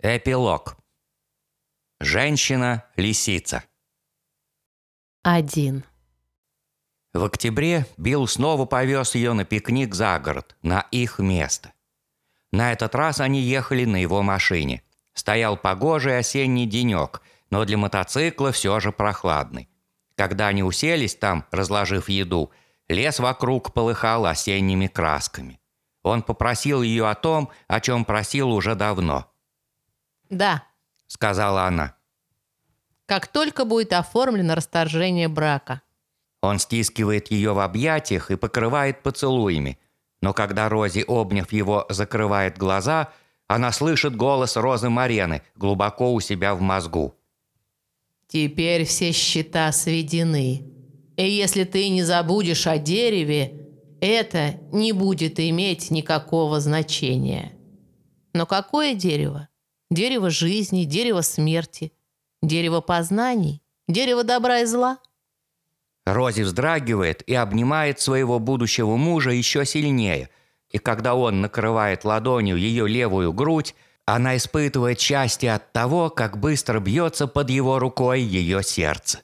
Эпилог. Женщина-лисица. Один. В октябре Билл снова повез ее на пикник за город, на их место. На этот раз они ехали на его машине. Стоял погожий осенний денек, но для мотоцикла все же прохладный. Когда они уселись там, разложив еду, лес вокруг полыхал осенними красками. Он попросил ее о том, о чем просил уже давно – Да, сказала она. как только будет оформлено расторжение брака. Он стискивает ее в объятиях и покрывает поцелуями. Но когда Рози, обняв его, закрывает глаза, она слышит голос Розы Марены глубоко у себя в мозгу. Теперь все счета сведены. И если ты не забудешь о дереве, это не будет иметь никакого значения. Но какое дерево? Дерево жизни, дерево смерти, дерево познаний, дерево добра и зла? Рози вздрагивает и обнимает своего будущего мужа еще сильнее. И когда он накрывает ладонью ее левую грудь, она испытывает счастье от того, как быстро бьется под его рукой ее сердце.